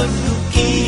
berjumpa seduki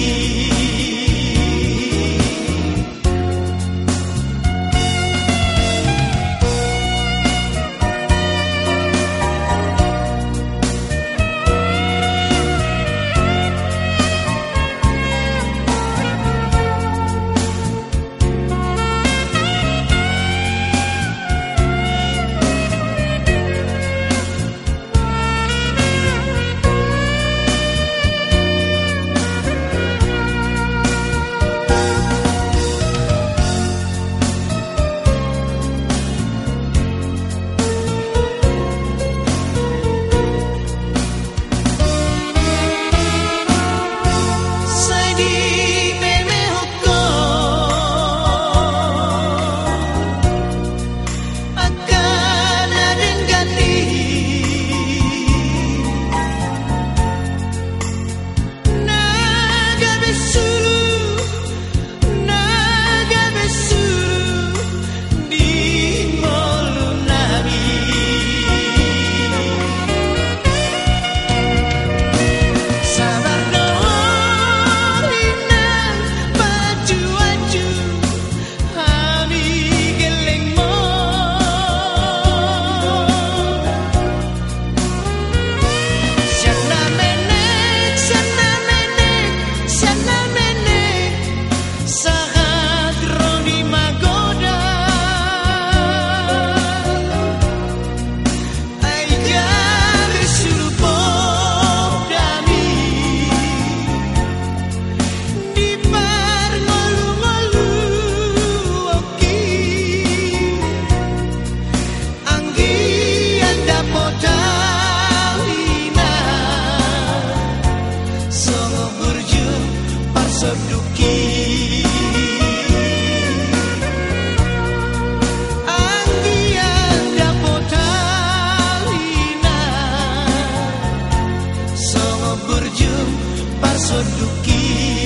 berjumpa seduki